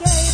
Yeah.